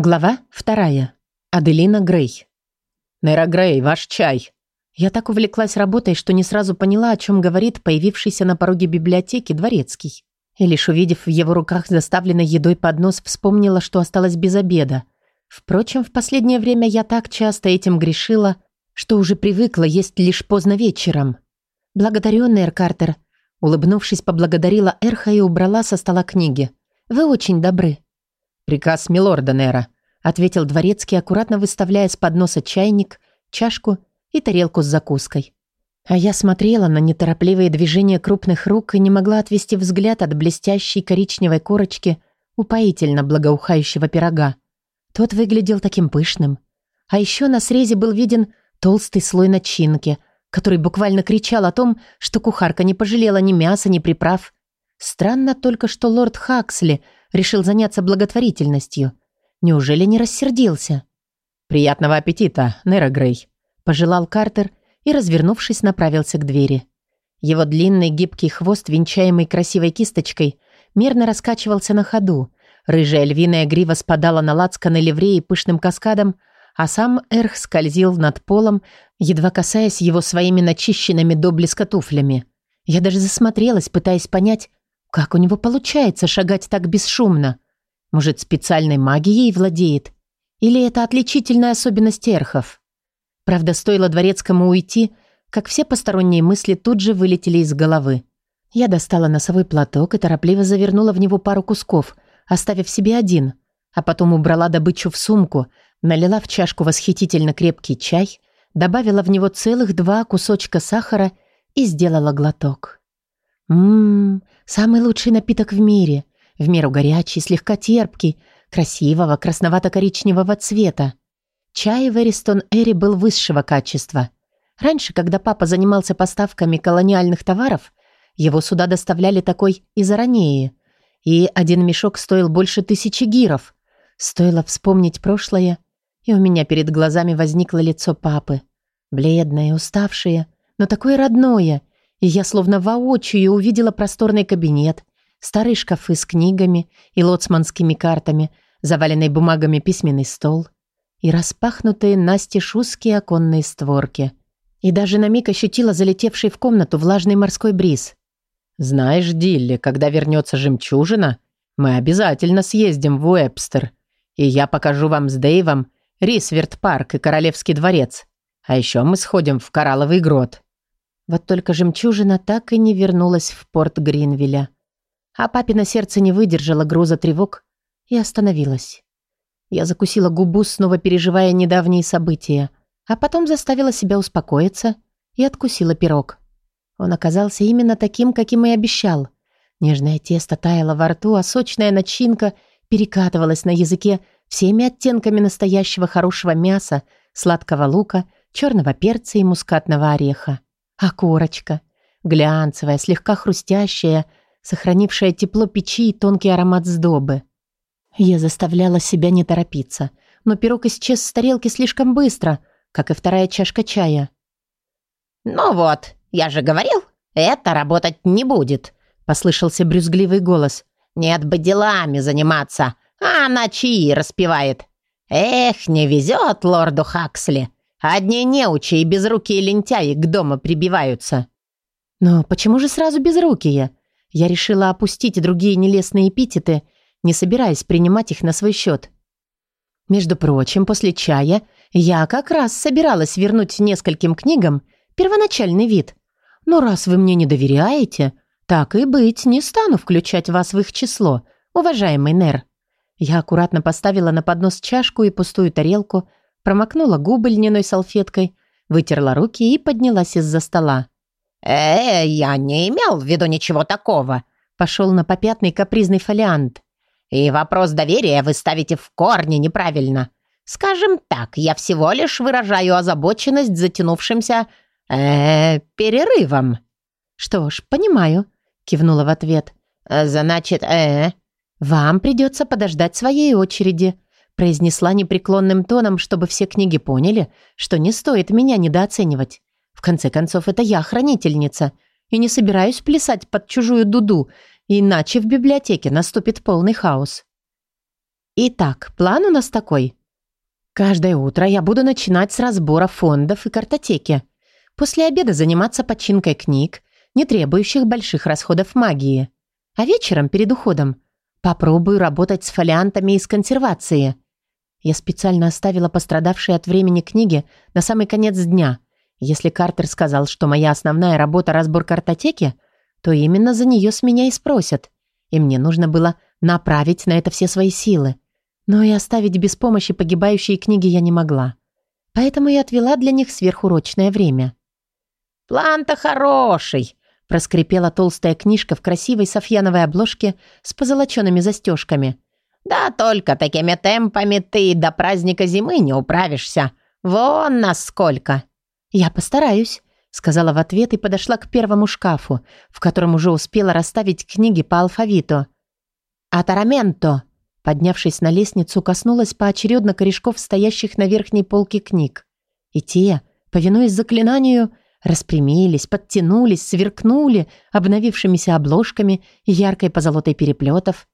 Глава вторая. Аделина Грей. «Нейра Грей, ваш чай!» Я так увлеклась работой, что не сразу поняла, о чем говорит появившийся на пороге библиотеки дворецкий. И лишь увидев в его руках заставленный едой поднос, вспомнила, что осталась без обеда. Впрочем, в последнее время я так часто этим грешила, что уже привыкла есть лишь поздно вечером. «Благодарю, Нейр Картер», — улыбнувшись, поблагодарила Эрха и убрала со стола книги. «Вы очень добры». «Приказ милорда Нера», — ответил дворецкий, аккуратно выставляя с подноса чайник, чашку и тарелку с закуской. А я смотрела на неторопливые движения крупных рук и не могла отвести взгляд от блестящей коричневой корочки упоительно благоухающего пирога. Тот выглядел таким пышным. А еще на срезе был виден толстый слой начинки, который буквально кричал о том, что кухарка не пожалела ни мяса, ни приправ. Странно только, что лорд Хаксли — решил заняться благотворительностью. Неужели не рассердился? «Приятного аппетита, Нера Грей», – пожелал Картер и, развернувшись, направился к двери. Его длинный гибкий хвост, венчаемый красивой кисточкой, мерно раскачивался на ходу. Рыжая львиная грива спадала на лацканы ливреи пышным каскадом, а сам Эрх скользил над полом, едва касаясь его своими начищенными до блеска туфлями. Я даже засмотрелась, пытаясь понять, как у него получается шагать так бесшумно? Может, специальной магией владеет? Или это отличительная особенность эрхов? Правда, стоило дворецкому уйти, как все посторонние мысли тут же вылетели из головы. Я достала носовой платок и торопливо завернула в него пару кусков, оставив себе один, а потом убрала добычу в сумку, налила в чашку восхитительно крепкий чай, добавила в него целых два кусочка сахара и сделала глоток. Ммм, Самый лучший напиток в мире. В меру горячий, слегка терпкий, красивого красновато-коричневого цвета. Чай в Эристон Эри был высшего качества. Раньше, когда папа занимался поставками колониальных товаров, его сюда доставляли такой из Аранеи. И один мешок стоил больше тысячи гиров. Стоило вспомнить прошлое, и у меня перед глазами возникло лицо папы. Бледное, уставшее, но такое родное и я словно воочию увидела просторный кабинет, старые шкафы с книгами и лоцманскими картами, заваленный бумагами письменный стол и распахнутые настежь узкие оконные створки. И даже на миг ощутила залетевший в комнату влажный морской бриз. «Знаешь, Дилли, когда вернется жемчужина, мы обязательно съездим в Уэбстер, и я покажу вам с Дэйвом Рисверт-парк и Королевский дворец. А еще мы сходим в Коралловый грот». Вот только жемчужина так и не вернулась в порт Гринвилля. А папина сердце не выдержало груза тревог и остановилось. Я закусила губу, снова переживая недавние события, а потом заставила себя успокоиться и откусила пирог. Он оказался именно таким, каким и обещал. Нежное тесто таяло во рту, а сочная начинка перекатывалась на языке всеми оттенками настоящего хорошего мяса, сладкого лука, черного перца и мускатного ореха. А корочка? Глянцевая, слегка хрустящая, сохранившая тепло печи и тонкий аромат сдобы. Я заставляла себя не торопиться, но пирог исчез с тарелки слишком быстро, как и вторая чашка чая. «Ну вот, я же говорил, это работать не будет», — послышался брюзгливый голос. «Нет бы делами заниматься, а она чаи распевает. Эх, не везет лорду Хаксли. Одни неучи и безрукие лентяи к дому прибиваются». «Но почему же сразу безрукие?» Я решила опустить другие нелестные эпитеты, не собираясь принимать их на свой счет. Между прочим, после чая я как раз собиралась вернуть нескольким книгам первоначальный вид. Но раз вы мне не доверяете, так и быть, не стану включать вас в их число, уважаемый Нер. Я аккуратно поставила на поднос чашку и пустую тарелку, промокнула губы льняной салфеткой, вытерла руки и поднялась из-за стола. «Э, я не имел в виду ничего такого», — пошел на попятный капризный фолиант. «И вопрос доверия вы ставите в корне неправильно. Скажем так, я всего лишь выражаю озабоченность затянувшимся... э перерывом». «Что ж, понимаю», — кивнула в ответ. «Значит, э...» «Вам придется подождать своей очереди», произнесла непреклонным тоном, чтобы все книги поняли, что не стоит меня недооценивать. В конце концов, это я хранительница, и не собираюсь плясать под чужую дуду, иначе в библиотеке наступит полный хаос. Итак, план у нас такой. Каждое утро я буду начинать с разбора фондов и картотеки. После обеда заниматься починкой книг, не требующих больших расходов магии. А вечером, перед уходом, попробую работать с фолиантами из консервации. Я специально оставила пострадавшие от времени книги на самый конец дня. Если Картер сказал, что моя основная работа – разбор картотеки, то именно за нее с меня и спросят. И мне нужно было направить на это все свои силы. Но и оставить без помощи погибающие книги я не могла. Поэтому я отвела для них сверхурочное время. «План-то хороший», — проскрипела толстая книжка в красивой софьяновой обложке с позолоченными застежками. «Да только такими темпами ты до праздника зимы не управишься. Вон насколько!» «Я постараюсь», — сказала в ответ и подошла к первому шкафу, в котором уже успела расставить книги по алфавиту. «Атараменто», поднявшись на лестницу, коснулась поочередно корешков стоящих на верхней полке книг. И те, повинуясь заклинанию, — распрямились, подтянулись, сверкнули обновившимися обложками и яркой позолотой переплетов.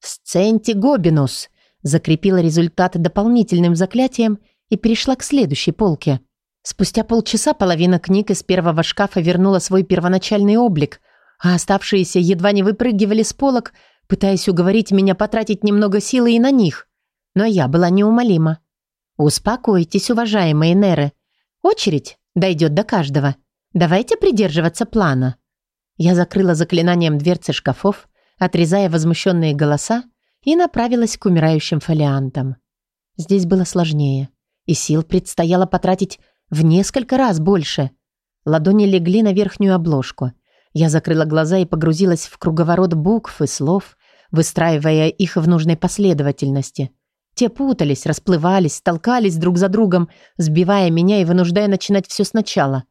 «Сценти Гобинус!» закрепила результат дополнительным заклятием и перешла к следующей полке. Спустя полчаса половина книг из первого шкафа вернула свой первоначальный облик, а оставшиеся едва не выпрыгивали с полок, пытаясь уговорить меня потратить немного силы и на них. Но я была неумолима. «Успокойтесь, уважаемые Неры. Очередь Дойдет до каждого. Давайте придерживаться плана. Я закрыла заклинанием дверцы шкафов, отрезая возмущенные голоса, и направилась к умирающим фолиантам. Здесь было сложнее, и сил предстояло потратить в несколько раз больше. Ладони легли на верхнюю обложку. Я закрыла глаза и погрузилась в круговорот букв и слов, выстраивая их в нужной последовательности. Те путались, расплывались, толкались друг за другом, сбивая меня и вынуждая начинать все сначала.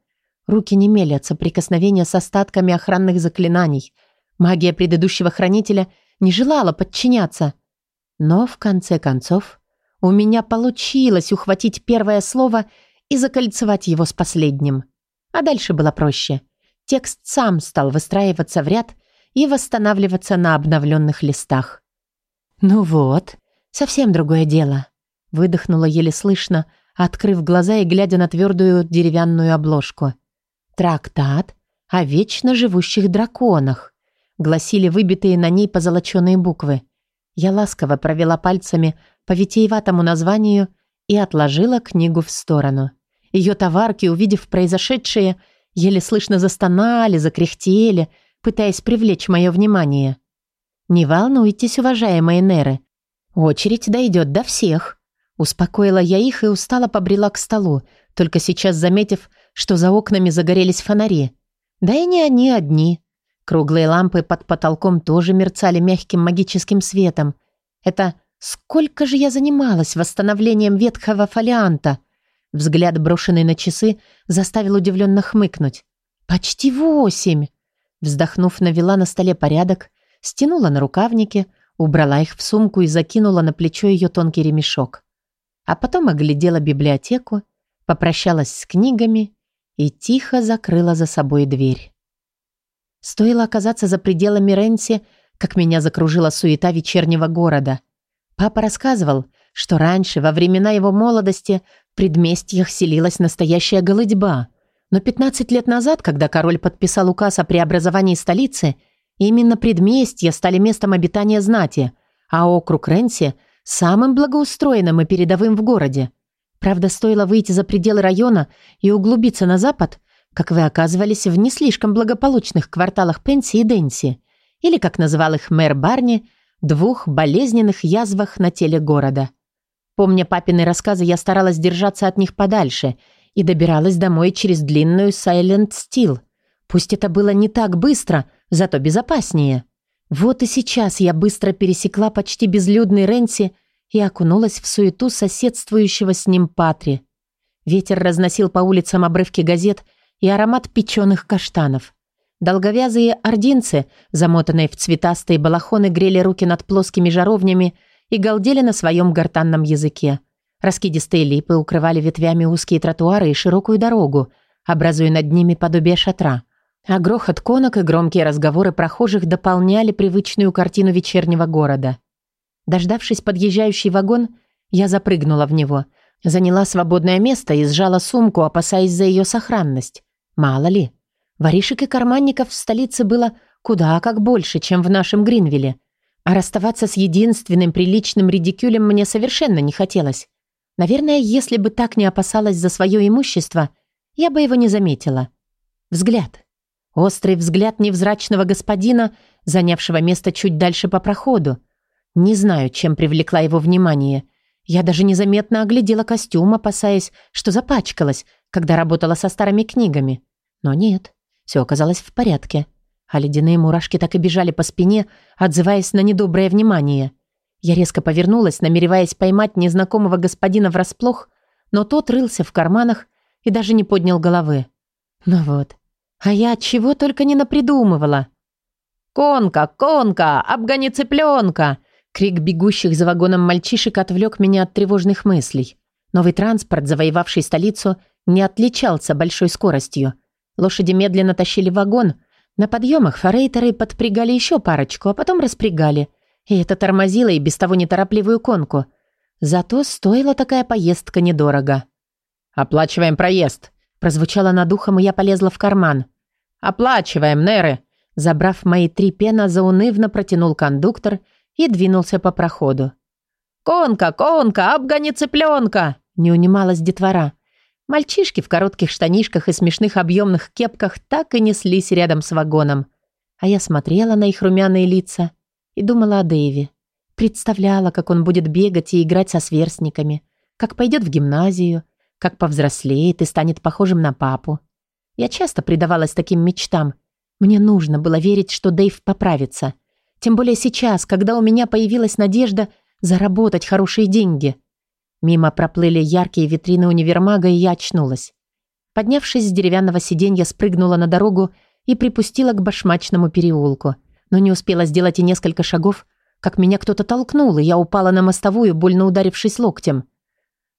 Руки немели от соприкосновения с остатками охранных заклинаний. Магия предыдущего хранителя не желала подчиняться. Но, в конце концов, у меня получилось ухватить первое слово и закольцевать его с последним. А дальше было проще. Текст сам стал выстраиваться в ряд и восстанавливаться на обновленных листах. «Ну вот», Совсем другое дело. Выдохнула еле слышно, открыв глаза и глядя на твердую деревянную обложку. Трактат о вечно живущих драконах. Гласили выбитые на ней позолоченные буквы. Я ласково провела пальцами по витиеватому названию и отложила книгу в сторону. Ее товарки, увидев произошедшее, еле слышно застонали, закряхтели, пытаясь привлечь мое внимание. «Не волнуйтесь, уважаемые Неры, «Очередь дойдет до всех», — успокоила я их и устало побрела к столу, только сейчас заметив, что за окнами загорелись фонари. Да и не они одни. Круглые лампы под потолком тоже мерцали мягким магическим светом. Это сколько же я занималась восстановлением ветхого фолианта? Взгляд, брошенный на часы, заставил удивленно хмыкнуть. «Почти восемь!» Вздохнув, навела на столе порядок, стянула на рукавнике, Убрала их в сумку и закинула на плечо ее тонкий ремешок. А потом оглядела библиотеку, попрощалась с книгами и тихо закрыла за собой дверь. Стоило оказаться за пределами Ренси, как меня закружила суета вечернего города. Папа рассказывал, что раньше, во времена его молодости, в предместьях селилась настоящая голодьба. Но 15 лет назад, когда король подписал указ о преобразовании столицы – Именно предместья стали местом обитания знати, а округ Ренси – самым благоустроенным и передовым в городе. Правда, стоило выйти за пределы района и углубиться на запад, как вы оказывались в не слишком благополучных кварталах Пенси и Денси, или, как называл их мэр Барни, двух болезненных язвах на теле города. Помня папины рассказы, я старалась держаться от них подальше и добиралась домой через длинную Silent Steel. Пусть это было не так быстро – зато безопаснее. Вот и сейчас я быстро пересекла почти безлюдный Ренси и окунулась в суету соседствующего с ним Патри. Ветер разносил по улицам обрывки газет и аромат печеных каштанов. Долговязые ординцы, замотанные в цветастые балахоны, грели руки над плоскими жаровнями и галдели на своем гортанном языке. Раскидистые липы укрывали ветвями узкие тротуары и широкую дорогу, образуя над ними подобие шатра. А грохот конок и громкие разговоры прохожих дополняли привычную картину вечернего города. Дождавшись подъезжающий вагон, я запрыгнула в него, заняла свободное место и сжала сумку, опасаясь за ее сохранность. Мало ли, воришек и карманников в столице было куда как больше, чем в нашем Гринвилле. А расставаться с единственным приличным редикюлем мне совершенно не хотелось. Наверное, если бы так не опасалась за свое имущество, я бы его не заметила. Взгляд. Острый взгляд невзрачного господина, занявшего место чуть дальше по проходу. Не знаю, чем привлекла его внимание. Я даже незаметно оглядела костюм, опасаясь, что запачкалась, когда работала со старыми книгами. Но нет, все оказалось в порядке а ледяные мурашки так и бежали по спине, отзываясь на недоброе внимание. Я резко повернулась, намереваясь поймать незнакомого господина врасплох, но тот рылся в карманах и даже не поднял головы. Ну вот, а я чего только не напридумывала. «Конка, конка, обгони цыпленка!» Крик бегущих за вагоном мальчишек отвлек меня от тревожных мыслей. Новый транспорт, завоевавший столицу, не отличался большой скоростью. Лошади медленно тащили вагон — на подъемах форейтеры подпрягали еще парочку, а потом распрягали. И это тормозило и без того неторопливую конку. Зато стоила такая поездка недорого. «Оплачиваем проезд», – прозвучало над ухом, и я полезла в карман. «Оплачиваем, Неры!» Забрав мои три пена, заунывно протянул кондуктор и двинулся по проходу. «Конка, конка, обгони цыпленка!» – не унималась детвора. Мальчишки в коротких штанишках и смешных объемных кепках так и неслись рядом с вагоном. А я смотрела на их румяные лица и думала о Дэйве. Представляла, как он будет бегать и играть со сверстниками, как пойдет в гимназию, как повзрослеет и станет похожим на папу. Я часто предавалась таким мечтам. Мне нужно было верить, что Дэйв поправится. Тем более сейчас, когда у меня появилась надежда заработать хорошие деньги – Мимо проплыли яркие витрины универмага, и я очнулась. Поднявшись с деревянного сиденья, спрыгнула на дорогу и припустила к башмачному переулку. Но не успела сделать и несколько шагов, как меня кто-то толкнул, и я упала на мостовую, больно ударившись локтем.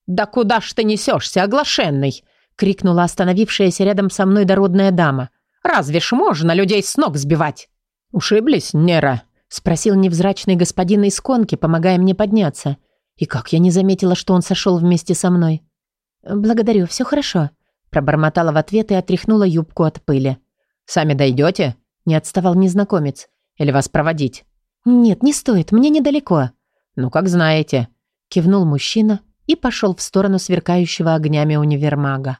«Да куда ж ты несешься, оглашенный?» — крикнула остановившаяся рядом со мной дородная дама. «Разве ж можно людей с ног сбивать?» «Ушиблись, Нера?» — спросил невзрачный господин из конки, помогая мне подняться — и как я не заметила, что он сошел вместе со мной? «Благодарю, все хорошо», – пробормотала в ответ и отряхнула юбку от пыли. «Сами дойдете?» – не отставал незнакомец. «Или вас проводить?» «Нет, не стоит, мне недалеко». «Ну, как знаете», – кивнул мужчина и пошел в сторону сверкающего огнями универмага.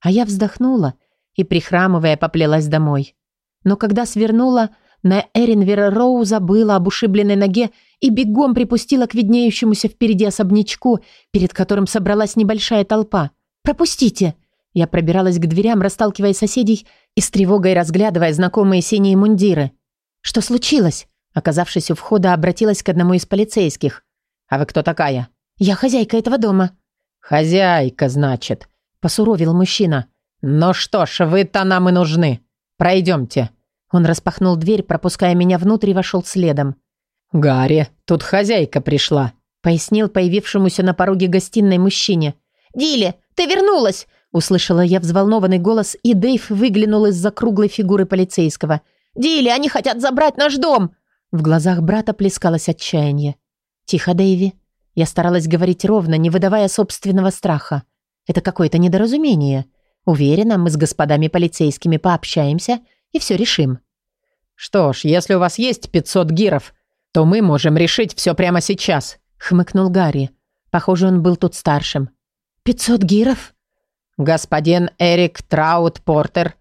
А я вздохнула и, прихрамывая, поплелась домой. Но когда свернула, на Эринвер Роу забыла об ушибленной ноге и бегом припустила к виднеющемуся впереди особнячку, перед которым собралась небольшая толпа. «Пропустите!» Я пробиралась к дверям, расталкивая соседей и с тревогой разглядывая знакомые синие мундиры. «Что случилось?» Оказавшись у входа, обратилась к одному из полицейских. «А вы кто такая?» «Я хозяйка этого дома». «Хозяйка, значит», — посуровил мужчина. «Ну что ж, вы-то нам и нужны. Пройдемте». Он распахнул дверь, пропуская меня внутрь и вошел следом. «Гарри, тут хозяйка пришла», — пояснил появившемуся на пороге гостиной мужчине. «Дилли, ты вернулась!» — услышала я взволнованный голос, и Дэйв выглянул из-за круглой фигуры полицейского. «Дилли, они хотят забрать наш дом!» В глазах брата плескалось отчаяние. «Тихо, Дэйви». Я старалась говорить ровно, не выдавая собственного страха. «Это какое-то недоразумение. Уверена, мы с господами полицейскими пообщаемся и все решим». «Что ж, если у вас есть 500 гиров, то мы можем решить все прямо сейчас», — хмыкнул Гарри. Похоже, он был тут старшим. «Пятьсот гиров?» Господин Эрик Траут Портер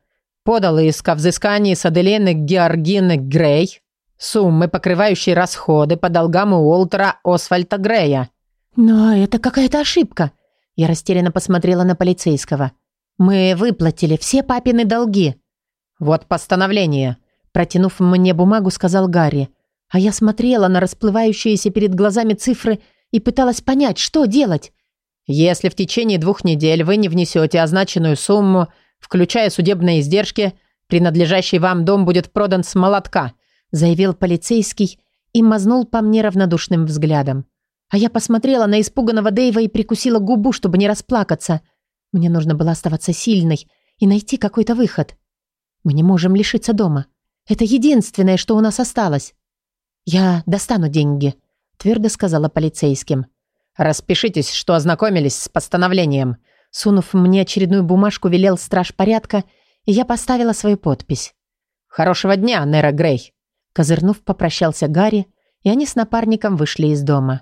подал иск о взыскании с Аделены Георгины Грей суммы, покрывающие расходы по долгам Уолтера Освальда Грея. «Но это какая-то ошибка». Я растерянно посмотрела на полицейского. «Мы выплатили все папины долги». «Вот постановление», – протянув мне бумагу, сказал Гарри. А я смотрела на расплывающиеся перед глазами цифры и пыталась понять, что делать. «Если в течение двух недель вы не внесете означенную сумму, включая судебные издержки, принадлежащий вам дом будет продан с молотка», заявил полицейский и мазнул по мне равнодушным взглядом. А я посмотрела на испуганного Дэйва и прикусила губу, чтобы не расплакаться. Мне нужно было оставаться сильной и найти какой-то выход. Мы не можем лишиться дома. Это единственное, что у нас осталось. Я достану деньги. твердо сказала полицейским. «Распишитесь, что ознакомились с постановлением». Сунув мне очередную бумажку, велел страж порядка, и я поставила свою подпись. «Хорошего дня, Нера Грей!» Козырнув, попрощался Гарри, и они с напарником вышли из дома.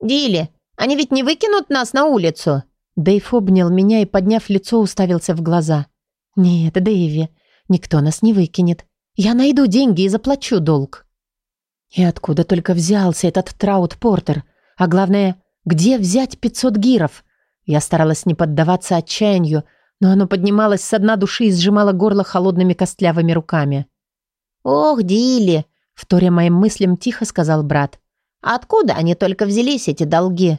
«Дилли, они ведь не выкинут нас на улицу?» Дэйв обнял меня и, подняв лицо, уставился в глаза. «Нет, Дэйви, никто нас не выкинет. Я найду деньги и заплачу долг». И откуда только взялся этот Траут Портер? А главное, где взять 500 гиров? Я старалась не поддаваться отчаянию, но оно поднималось с дна души и сжимало горло холодными костлявыми руками. «Ох, Дилли!» — вторя моим мыслям тихо сказал брат. «Откуда они только взялись, эти долги?»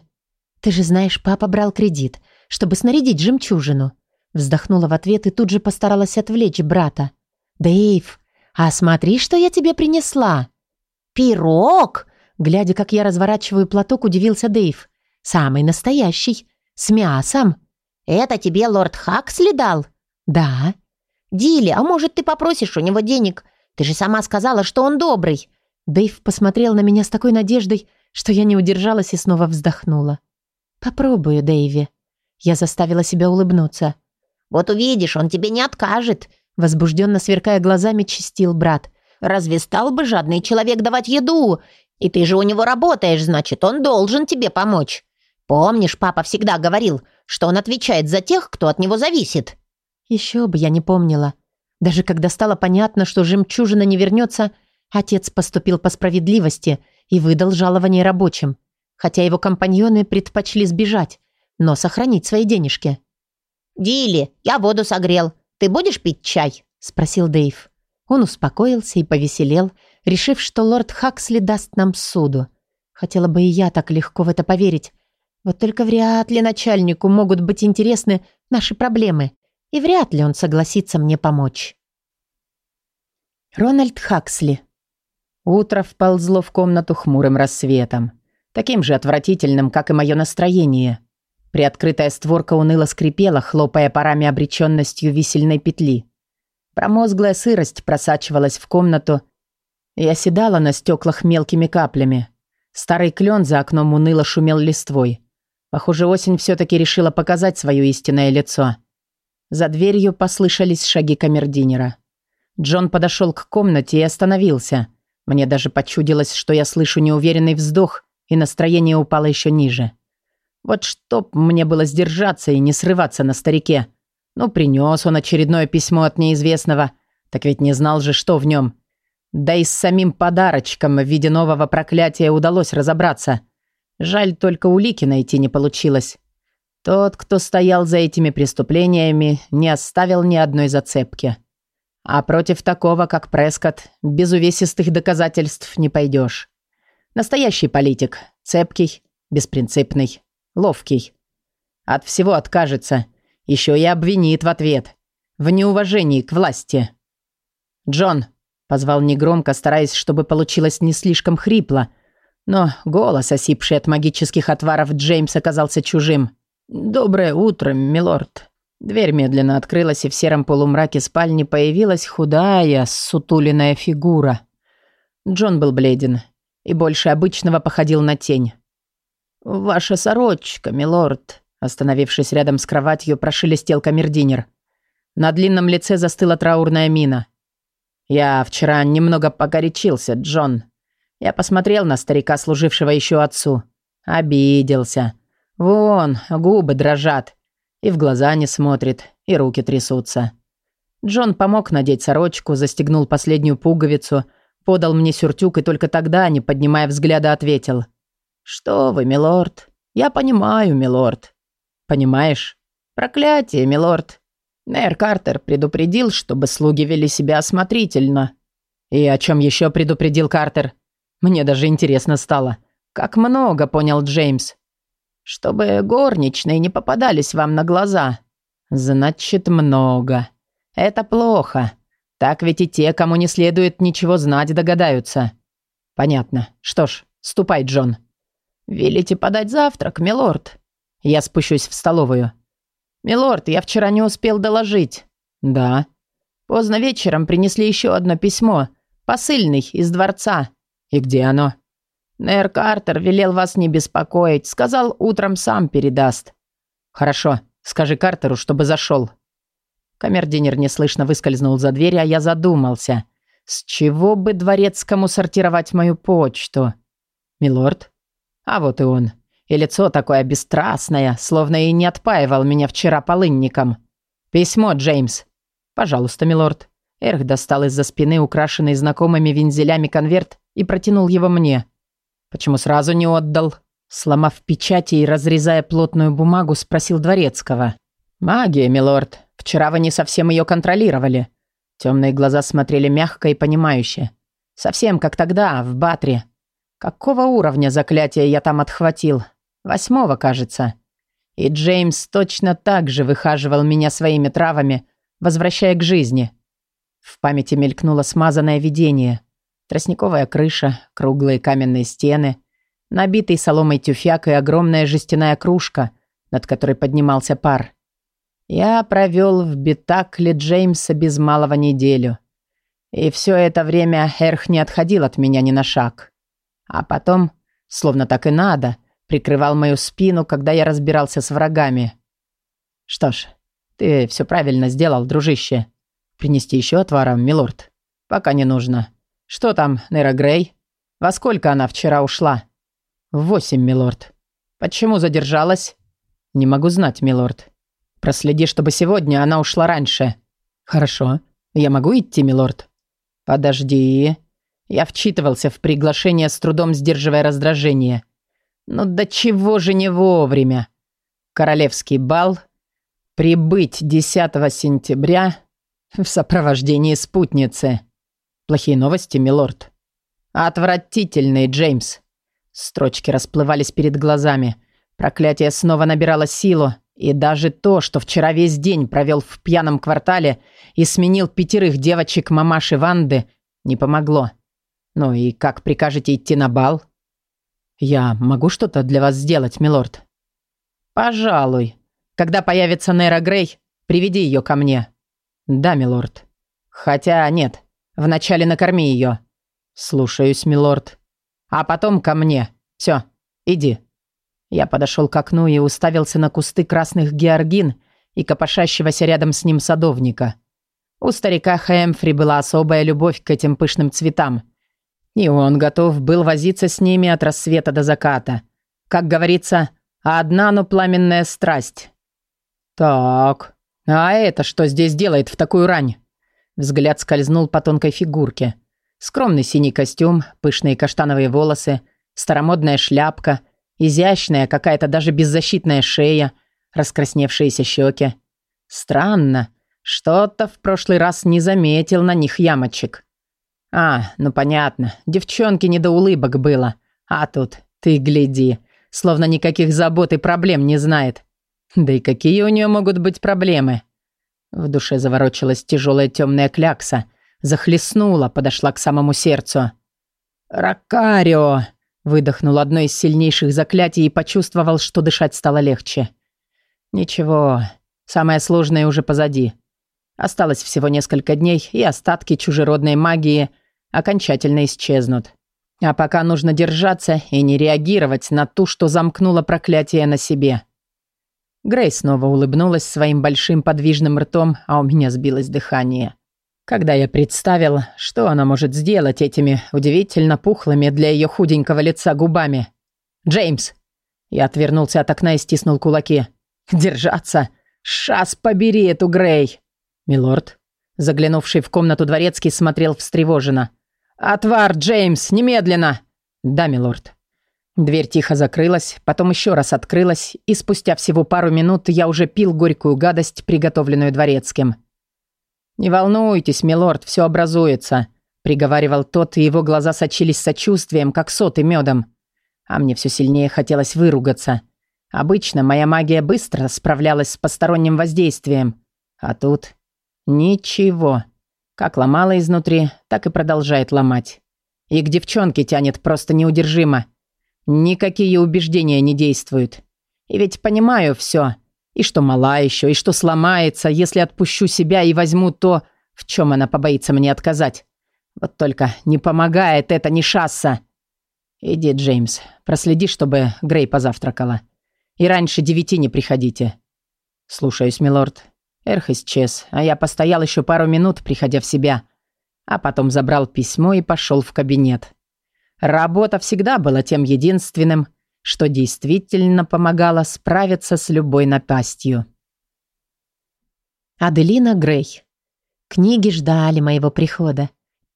«Ты же знаешь, папа брал кредит, чтобы снарядить жемчужину». Вздохнула в ответ и тут же постаралась отвлечь брата. «Дэйв, а смотри, что я тебе принесла!» «Пирог?» Глядя, как я разворачиваю платок, удивился Дэйв. «Самый настоящий, с мясом». «Это тебе лорд Хаксли дал?» «Да». «Дилли, а может, ты попросишь у него денег? Ты же сама сказала, что он добрый». Дэйв посмотрел на меня с такой надеждой, что я не удержалась и снова вздохнула. «Попробую, Дэйви». Я заставила себя улыбнуться. «Вот увидишь, он тебе не откажет», возбужденно сверкая глазами, чистил брат. «Разве стал бы жадный человек давать еду? И ты же у него работаешь, значит, он должен тебе помочь. Помнишь, папа всегда говорил, что он отвечает за тех, кто от него зависит?» Еще бы я не помнила. Даже когда стало понятно, что жемчужина не вернется, отец поступил по справедливости и выдал жалование рабочим хотя его компаньоны предпочли сбежать, но сохранить свои денежки. «Дилли, я воду согрел. Ты будешь пить чай?» – спросил Дэйв. Он успокоился и повеселел, решив, что лорд Хаксли даст нам суду. Хотела бы и я так легко в это поверить. Вот только вряд ли начальнику могут быть интересны наши проблемы, и вряд ли он согласится мне помочь. Рональд Хаксли. Утро вползло в комнату хмурым рассветом таким же отвратительным, как и мое настроение. Приоткрытая створка уныло скрипела, хлопая парами обреченностью висельной петли. Промозглая сырость просачивалась в комнату и оседала на стеклах мелкими каплями. Старый клен за окном уныло шумел листвой. Похоже, осень все-таки решила показать свое истинное лицо. За дверью послышались шаги камердинера. Джон подошел к комнате и остановился. Мне даже почудилось, что я слышу неуверенный вздох, и настроение упало еще ниже. Вот чтоб мне было сдержаться и не срываться на старике. Ну, принес он очередное письмо от неизвестного, так ведь не знал же, что в нем. Да и с самим подарочком в виде нового проклятия удалось разобраться. Жаль, только улики найти не получилось. Тот, кто стоял за этими преступлениями, не оставил ни одной зацепки. А против такого, как Прескотт, без увесистых доказательств не пойдешь. Настоящий политик. Цепкий, беспринципный, ловкий. От всего откажется. Еще и обвинит в ответ. В неуважении к власти. «Джон», — позвал негромко, стараясь, чтобы получилось не слишком хрипло, но голос, осипший от магических отваров Джеймс, оказался чужим. «Доброе утро, милорд». Дверь медленно открылась, и в сером полумраке спальни появилась худая, сутуленная фигура. Джон был бледен и больше обычного походил на тень. «Ваша сорочка, милорд», остановившись рядом с кроватью, прошелестел камердинер. На длинном лице застыла траурная мина. «Я вчера немного погорячился, Джон. Я посмотрел на старика, служившего еще отцу. Обиделся. Вон, губы дрожат. И в глаза не смотрит, и руки трясутся». Джон помог надеть сорочку, застегнул последнюю пуговицу – Подал мне сюртюк и только тогда, не поднимая взгляда, ответил. «Что вы, милорд? Я понимаю, милорд». «Понимаешь?» «Проклятие, милорд». Нэр Картер предупредил, чтобы слуги вели себя осмотрительно. И о чем еще предупредил Картер? Мне даже интересно стало. Как много, понял Джеймс. Чтобы горничные не попадались вам на глаза. Значит, много. Это плохо. Так ведь и те, кому не следует ничего знать, догадаются. Понятно. Что ж, ступай, Джон. Велите подать завтрак, милорд. Я спущусь в столовую. Милорд, я вчера не успел доложить. Да. Поздно вечером принесли еще одно письмо. Посыльный из дворца. И где оно? Нэр Картер велел вас не беспокоить. Сказал, утром сам передаст». «Хорошо. Скажи Картеру, чтобы зашел». Камердинер неслышно выскользнул за дверь, а я задумался. С чего бы дворецкому сортировать мою почту? «Милорд?» А вот и он. И лицо такое бесстрастное, словно и не отпаивал меня вчера полынником. «Письмо, Джеймс». «Пожалуйста, милорд». Эрх достал из-за спины украшенный знакомыми вензелями конверт и протянул его мне. «Почему сразу не отдал?» Сломав печати и разрезая плотную бумагу, спросил Дворецкого. «Магия, милорд. Вчера вы не совсем ее контролировали». Темные глаза смотрели мягко и понимающе. Совсем как тогда, в Батре. Какого уровня заклятия я там отхватил? Восьмого, кажется. И Джеймс точно так же выхаживал меня своими травами, возвращая к жизни. В памяти мелькнуло смазанное видение. Тростниковая крыша, круглые каменные стены, набитый соломой тюфяк и огромная жестяная кружка, над которой поднимался пар. Я провел в Битакле Джеймса без малого неделю. И все это время Эрх не отходил от меня ни на шаг. А потом, словно так и надо, прикрывал мою спину, когда я разбирался с врагами. Что ж, ты все правильно сделал, дружище. Принести еще отвара, милорд? Пока не нужно. Что там, Нейра Грей? Во сколько она вчера ушла? В восемь, милорд. Почему задержалась? Не могу знать, милорд. Проследи, чтобы сегодня она ушла раньше. Хорошо. Я могу идти, милорд? Подожди. Я вчитывался в приглашение, с трудом сдерживая раздражение. Ну до чего же не вовремя? Королевский бал. Прибыть 10 сентября в сопровождении спутницы. Плохие новости, милорд. Отвратительный, Джеймс. Строчки расплывались перед глазами. Проклятие снова набирало силу, и даже то, что вчера весь день провел в пьяном квартале и сменил пятерых девочек мамаши Ванды, не помогло. Ну и как прикажете идти на бал? Я могу что-то для вас сделать, милорд? Пожалуй. Когда появится Нейра Грей, приведи ее ко мне. Да, милорд. Хотя нет, вначале накорми ее. Слушаюсь, милорд. А потом ко мне. Все, иди. Я подошел к окну и уставился на кусты красных георгин и копошащегося рядом с ним садовника. У старика Хэмфри была особая любовь к этим пышным цветам. И он готов был возиться с ними от рассвета до заката. Как говорится, одна, но пламенная страсть. «Так, а это что здесь делает в такую рань?» Взгляд скользнул по тонкой фигурке. Скромный синий костюм, пышные каштановые волосы, старомодная шляпка – Изящная, какая-то даже беззащитная шея, раскрасневшиеся щеки. Странно, что-то в прошлый раз не заметил на них ямочек. А, ну понятно, девчонке не до улыбок было. А тут, ты гляди, словно никаких забот и проблем не знает. Да и какие у нее могут быть проблемы? В душе заворочилась тяжелая темная клякса, захлестнула, подошла к самому сердцу. «Ракарио!» Выдохнул одно из сильнейших заклятий и почувствовал, что дышать стало легче. Ничего, самое сложное уже позади. Осталось всего несколько дней, и остатки чужеродной магии окончательно исчезнут. А пока нужно держаться и не реагировать на ту, что замкнуло проклятие на себе. Грей снова улыбнулась своим большим подвижным ртом, а у меня сбилось дыхание. Когда я представил, что она может сделать этими удивительно пухлыми для ее худенького лица губами. «Джеймс!» Я отвернулся от окна и стиснул кулаки. «Держаться! Шас, побери эту Грей!» «Милорд?» Заглянувший в комнату дворецкий смотрел встревоженно. «Отвар, Джеймс, немедленно!» «Да, милорд». Дверь тихо закрылась, потом еще раз открылась, и спустя всего пару минут я уже пил горькую гадость, приготовленную дворецким. «Не волнуйтесь, милорд, все образуется», – приговаривал тот, и его глаза сочились сочувствием, как соты медом. А мне все сильнее хотелось выругаться. Обычно моя магия быстро справлялась с посторонним воздействием. А тут... Ничего. Как ломала изнутри, так и продолжает ломать. И к девчонке тянет просто неудержимо. Никакие убеждения не действуют. И ведь понимаю все. И что мала еще, и что сломается, если отпущу себя и возьму то, в чем она побоится мне отказать. Вот только не помогает это ни шасса. «Иди, Джеймс, проследи, чтобы Грей позавтракала. И раньше девяти не приходите». «Слушаюсь, милорд». Эрх исчез, а я постоял еще пару минут, приходя в себя, а потом забрал письмо и пошел в кабинет. Работа всегда была тем единственным, что действительно помогало справиться с любой напастью. Аделина Грей. Книги ждали моего прихода.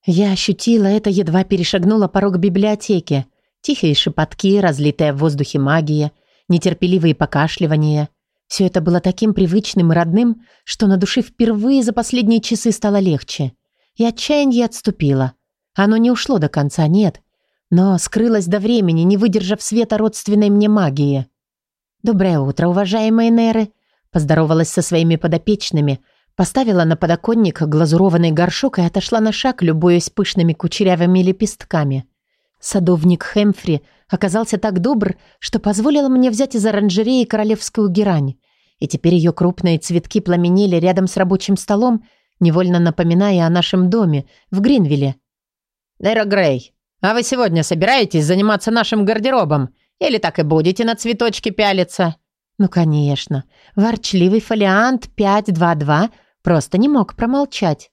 Я ощутила это, едва перешагнула порог библиотеки. Тихие шепотки, разлитая в воздухе магия, нетерпеливые покашливания. Все это было таким привычным и родным, что на душе впервые за последние часы стало легче. И отчаяние отступило. Оно не ушло до конца, нет. Но скрылось до времени, не выдержав света родственной мне магии. «Доброе утро, уважаемые Неры!» Поздоровалась со своими подопечными, поставила на подоконник глазурованный горшок и отошла на шаг, любуясь пышными кучерявыми лепестками. Садовник Хэмфри оказался так добр, что позволил мне взять из оранжереи королевскую герань. И теперь ее крупные цветки пламенели рядом с рабочим столом, невольно напоминая о нашем доме в Гринвилле. «Нейра Грей, а вы сегодня собираетесь заниматься нашим гардеробом? Или так и будете на цветочки пялиться?» Ну, конечно. Ворчливый фолиант 522 просто не мог промолчать.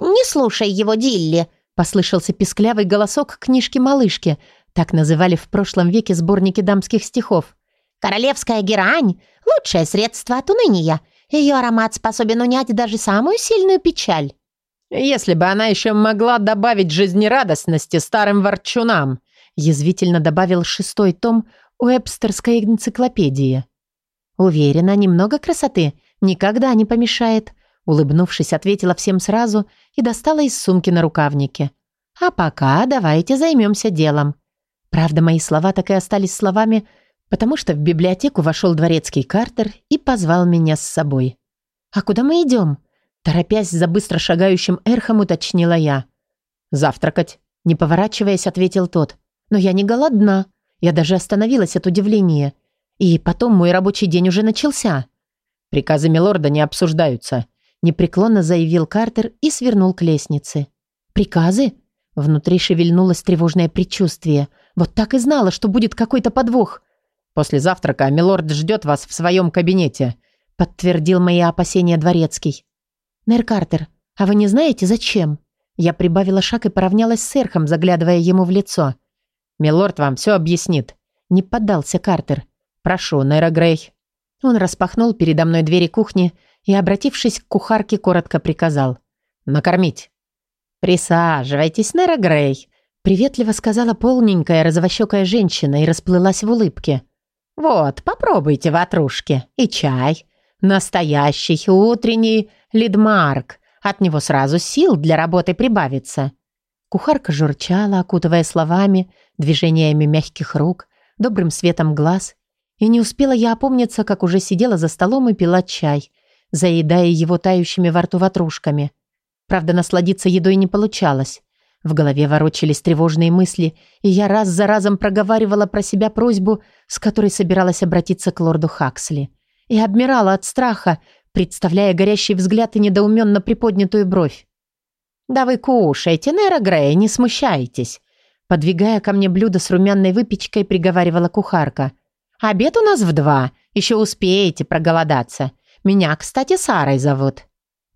«Не слушай его, Дилли!» Послышался писклявый голосок книжки-малышки. Так называли в прошлом веке сборники дамских стихов. «Королевская герань — лучшее средство от уныния. Ее аромат способен унять даже самую сильную печаль». «Если бы она еще могла добавить жизнерадостности старым ворчунам», язвительно добавил шестой том Уэбстерской энциклопедии. Уверена, немного красоты никогда не помешает, улыбнувшись, ответила всем сразу и достала из сумки на рукавнике. А пока давайте займемся делом. Правда, мои слова так и остались словами, потому что в библиотеку вошел дворецкий Картер и позвал меня с собой. «А куда мы идем?» Торопясь за быстро шагающим эрхом, уточнила я. «Завтракать», — не поворачиваясь, ответил тот. «Но я не голодна. Я даже остановилась от удивления. И потом мой рабочий день уже начался. «Приказы милорда не обсуждаются», — непреклонно заявил Картер и свернул к лестнице. «Приказы?» Внутри шевельнулось тревожное предчувствие. Вот так и знала, что будет какой-то подвох. «После завтрака милорд ждет вас в своем кабинете», — подтвердил мои опасения дворецкий. «Нэр Картер, а вы не знаете, зачем?» Я прибавила шаг и поравнялась с Эрхом, заглядывая ему в лицо. «Милорд вам все объяснит». Не поддался Картер. «Прошу, Нейра Грей». Он распахнул передо мной двери кухни и, обратившись к кухарке, коротко приказал. «Накормить». «Присаживайтесь, Нейра Грей», приветливо сказала полненькая розовощекая женщина и расплылась в улыбке. «Вот, попробуйте ватрушки и чай. Настоящий, утренний лидмарк. От него сразу сил для работы прибавится». Кухарка журчала, окутывая словами, движениями мягких рук, добрым светом глаз. И не успела я опомниться, как уже сидела за столом и пила чай, заедая его тающими во рту ватрушками. Правда, насладиться едой не получалось. В голове ворочались тревожные мысли, и я раз за разом проговаривала про себя просьбу, с которой собиралась обратиться к лорду Хаксли. И обмирала от страха, представляя горящий взгляд и недоуменно приподнятую бровь. «Да вы кушайте, Нера Грей, не смущайтесь. Подвигая ко мне блюдо с румяной выпечкой, приговаривала кухарка. «Обед у нас в два. Еще успеете проголодаться. Меня, кстати, Сарой зовут».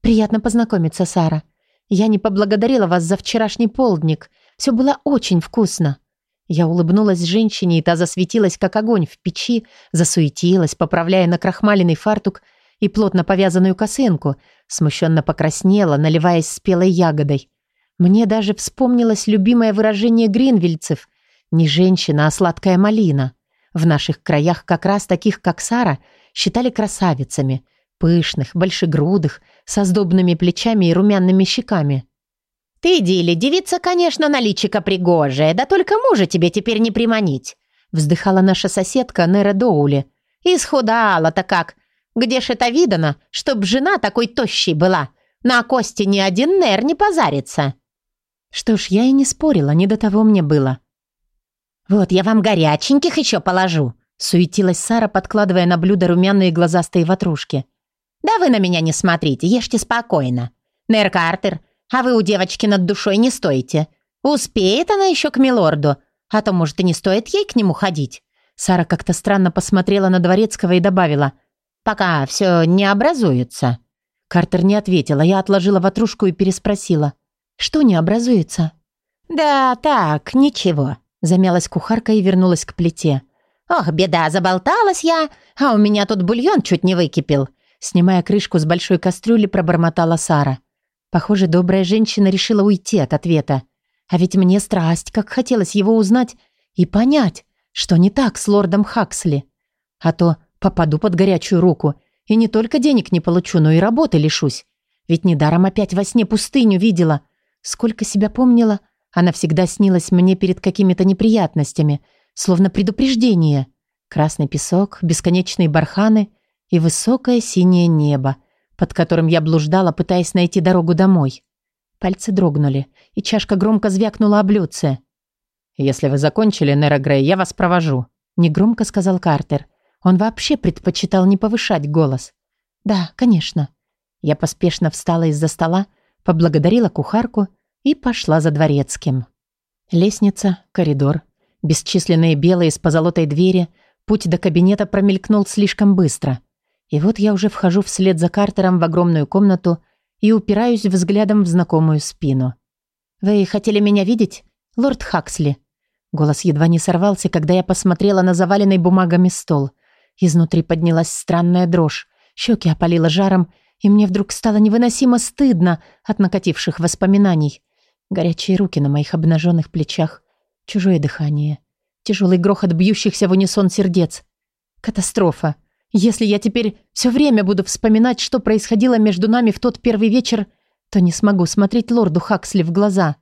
«Приятно познакомиться, Сара. Я не поблагодарила вас за вчерашний полдник. Все было очень вкусно». Я улыбнулась женщине, и та засветилась, как огонь в печи, засуетилась, поправляя накрахмаленный фартук и плотно повязанную косынку, смущенно покраснела, наливаясь спелой ягодой. Мне даже вспомнилось любимое выражение гринвильцев «не женщина, а сладкая малина». В наших краях как раз таких, как Сара, считали красавицами, пышных, большегрудых, со сдобными плечами и румяными щеками. «Ты, Дили, девица, конечно, наличика пригожая, да только мужа тебе теперь не приманить», вздыхала наша соседка Нера Доули. «Исхудала-то как! Где ж это видано, чтоб жена такой тощей была? На кости ни один Нер не позарится!» Что ж, я и не спорила, не до того мне было. «Вот я вам горяченьких еще положу», — суетилась Сара, подкладывая на блюдо румяные глазастые ватрушки. «Да вы на меня не смотрите, ешьте спокойно. Нэр Картер, а вы у девочки над душой не стоите. Успеет она еще к милорду. А то, может, и не стоит ей к нему ходить». Сара как-то странно посмотрела на Дворецкого и добавила. «Пока все не образуется». Картер не ответила. Я отложила ватрушку и переспросила. «Что не образуется?» «Да так, ничего», — замялась кухарка и вернулась к плите. «Ох, беда, заболталась я, а у меня тут бульон чуть не выкипел», снимая крышку с большой кастрюли, пробормотала Сара. Похоже, добрая женщина решила уйти от ответа. А ведь мне страсть, как хотелось его узнать и понять, что не так с лордом Хаксли. А то попаду под горячую руку и не только денег не получу, но и работы лишусь. Ведь недаром опять во сне пустыню видела. Сколько себя помнила, она всегда снилась мне перед какими-то неприятностями, словно предупреждение. Красный песок, бесконечные барханы и высокое синее небо, под которым я блуждала, пытаясь найти дорогу домой. Пальцы дрогнули, и чашка громко звякнула о блюдце. «Если вы закончили, Нера Грей, я вас провожу», — негромко сказал Картер. Он вообще предпочитал не повышать голос. «Да, конечно». Я поспешно встала из-за стола, поблагодарила кухарку и пошла за дворецким. Лестница, коридор, бесчисленные белые с позолотой двери, путь до кабинета промелькнул слишком быстро. И вот я уже вхожу вслед за Картером в огромную комнату и упираюсь взглядом в знакомую спину. «Вы хотели меня видеть, лорд Хаксли?» Голос едва не сорвался, когда я посмотрела на заваленный бумагами стол. Изнутри поднялась странная дрожь, щеки опалило жаром, и мне вдруг стало невыносимо стыдно от накативших воспоминаний. Горячие руки на моих обнаженных плечах, чужое дыхание, тяжелый грохот бьющихся в унисон сердец. Катастрофа. Если я теперь все время буду вспоминать, что происходило между нами в тот первый вечер, то не смогу смотреть лорду Хаксли в глаза.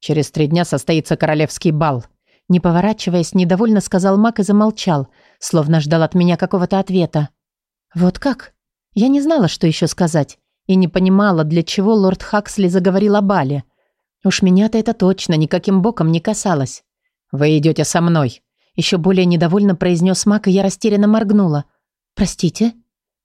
«Через три дня состоится королевский бал», не поворачиваясь, недовольно сказал Мак и замолчал, словно ждал от меня какого-то ответа. «Вот как?» Я не знала, что еще сказать, и не понимала, для чего лорд Хаксли заговорил о бале. Уж меня-то это точно никаким боком не касалось. «Вы идете со мной», — еще более недовольно произнес Мак, и я растерянно моргнула. «Простите?»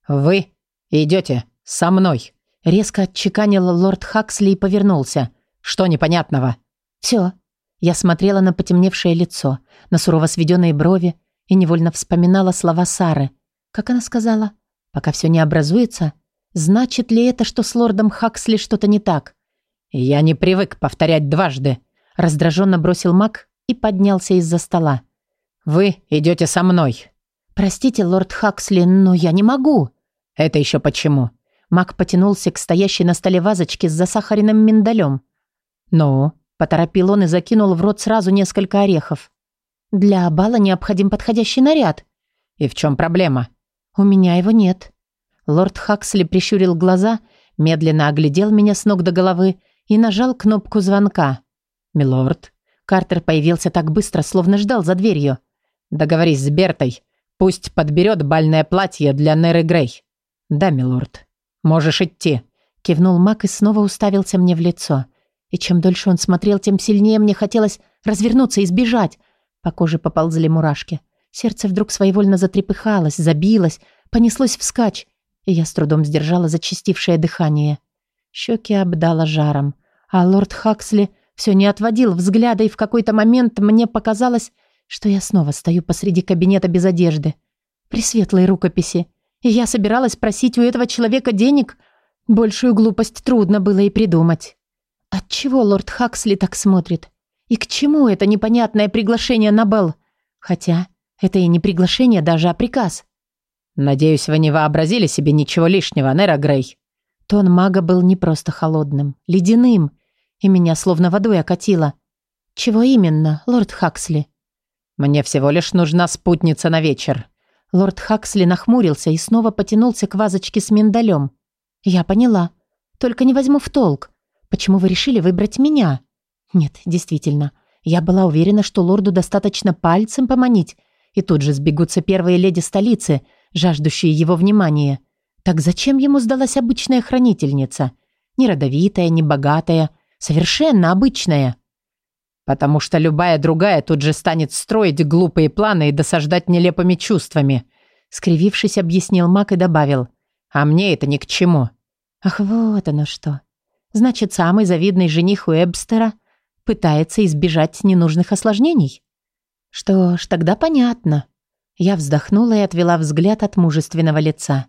«Вы идете со мной», — резко отчеканил лорд Хаксли и повернулся. «Что непонятного?» «Все». Я смотрела на потемневшее лицо, на сурово сведенные брови и невольно вспоминала слова Сары. Как она сказала? «Пока все не образуется, значит ли это, что с лордом Хаксли что-то не так?» «Я не привык повторять дважды», — раздраженно бросил маг и поднялся из-за стола. «Вы идете со мной». «Простите, лорд Хаксли, но я не могу». «Это еще почему?» Маг потянулся к стоящей на столе вазочке с засахаренным миндалем. «Ну?» — поторопил он и закинул в рот сразу несколько орехов. «Для бала необходим подходящий наряд». «И в чем проблема?» «У меня его нет». Лорд Хаксли прищурил глаза, медленно оглядел меня с ног до головы и нажал кнопку звонка. «Милорд». Картер появился так быстро, словно ждал за дверью. «Договорись с Бертой. Пусть подберет бальное платье для Неры Грей». «Да, милорд». «Можешь идти», — кивнул Мак и снова уставился мне в лицо. И чем дольше он смотрел, тем сильнее мне хотелось развернуться и сбежать. По коже поползли мурашки. Сердце вдруг своевольно затрепыхалось, забилось, понеслось вскачь, и я с трудом сдержала зачастившее дыхание. Щеки обдала жаром. А лорд Хаксли все не отводил взгляда, и в какой-то момент мне показалось, что я снова стою посреди кабинета без одежды. При светлой рукописи. И я собиралась просить у этого человека денег. Большую глупость трудно было и придумать. Отчего лорд Хаксли так смотрит? И к чему это непонятное приглашение на бал? Хотя это и не приглашение даже, а приказ. «Надеюсь, вы не вообразили себе ничего лишнего, Нера Грей?» Тон мага был не просто холодным, ледяным, и меня словно водой окатило. «Чего именно, лорд Хаксли?» «Мне всего лишь нужна спутница на вечер». Лорд Хаксли нахмурился и снова потянулся к вазочке с миндалем. «Я поняла. Только не возьму в толк. Почему вы решили выбрать меня?» «Нет, действительно. Я была уверена, что лорду достаточно пальцем поманить, и тут же сбегутся первые леди столицы, жаждущие его внимания. Так зачем ему сдалась обычная хранительница? Не родовитая, не богатая, совершенно обычная. Потому что любая другая тут же станет строить глупые планы и досаждать нелепыми чувствами. Скривившись, объяснил Мак и добавил. А мне это ни к чему. Ах, вот оно что. Значит, самый завидный жених у Эбстера пытается избежать ненужных осложнений. Что ж, тогда понятно. Я вздохнула и отвела взгляд от мужественного лица.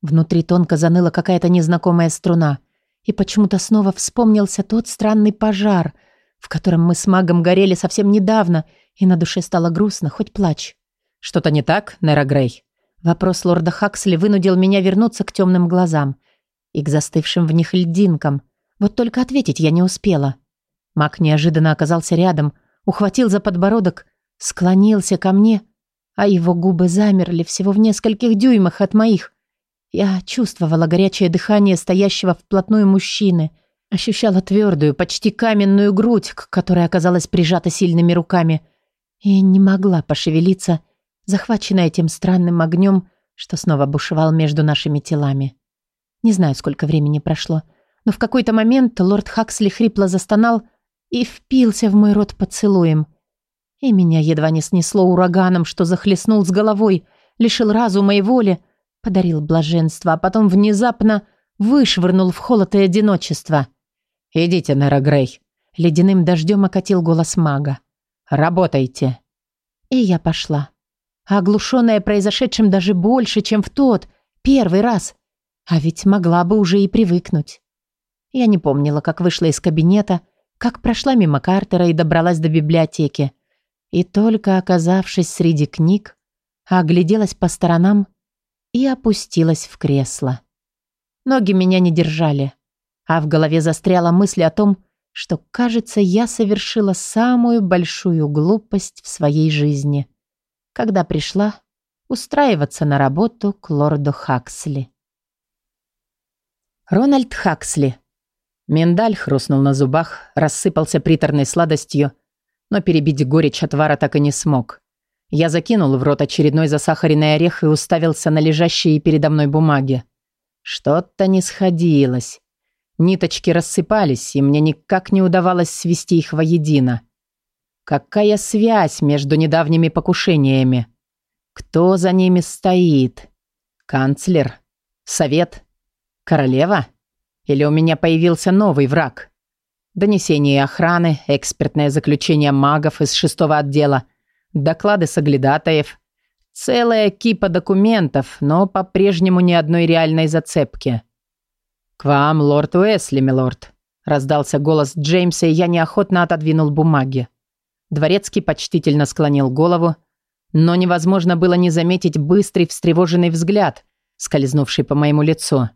Внутри тонко заныла какая-то незнакомая струна, и почему-то снова вспомнился тот странный пожар, в котором мы с магом горели совсем недавно, и на душе стало грустно, хоть плачь. «Что-то не так, Нера Грей?» Вопрос лорда Хаксли вынудил меня вернуться к темным глазам и к застывшим в них льдинкам. Вот только ответить я не успела. Маг неожиданно оказался рядом, ухватил за подбородок, склонился ко мне, а его губы замерли всего в нескольких дюймах от моих. Я чувствовала горячее дыхание стоящего вплотную мужчины, ощущала твердую, почти каменную грудь, к которой оказалась прижата сильными руками, и не могла пошевелиться, захваченная этим странным огнем, что снова бушевал между нашими телами. Не знаю, сколько времени прошло, но в какой-то момент лорд Хаксли хрипло застонал и впился в мой рот поцелуем. И меня едва не снесло ураганом, что захлестнул с головой, лишил разума и воли, подарил блаженство, а потом внезапно вышвырнул в холод и одиночество. «Идите, Нера Грей», — ледяным дождем окатил голос мага. «Работайте». И я пошла. Оглушенная произошедшим даже больше, чем в тот, первый раз. А ведь могла бы уже и привыкнуть. Я не помнила, как вышла из кабинета, как прошла мимо Картера и добралась до библиотеки. И только оказавшись среди книг, огляделась по сторонам и опустилась в кресло. Ноги меня не держали, а в голове застряла мысль о том, что, кажется, я совершила самую большую глупость в своей жизни, когда пришла устраиваться на работу к лорду Хаксли. Рональд Хаксли. Миндаль хрустнул на зубах, рассыпался приторной сладостью, но перебить горечь отвара так и не смог. Я закинул в рот очередной засахаренный орех и уставился на лежащие передо мной бумаги. Что-то не сходилось. Ниточки рассыпались, и мне никак не удавалось свести их воедино. Какая связь между недавними покушениями? Кто за ними стоит? Канцлер? Совет? Королева? Или у меня появился новый враг? Донесение охраны, экспертное заключение магов из шестого отдела – доклады соглядатаев, целая кипа документов, но по-прежнему ни одной реальной зацепки. «К вам, лорд Уэсли, милорд», — раздался голос Джеймса, и я неохотно отодвинул бумаги. Дворецкий почтительно склонил голову, но невозможно было не заметить быстрый встревоженный взгляд, скользнувший по моему лицу.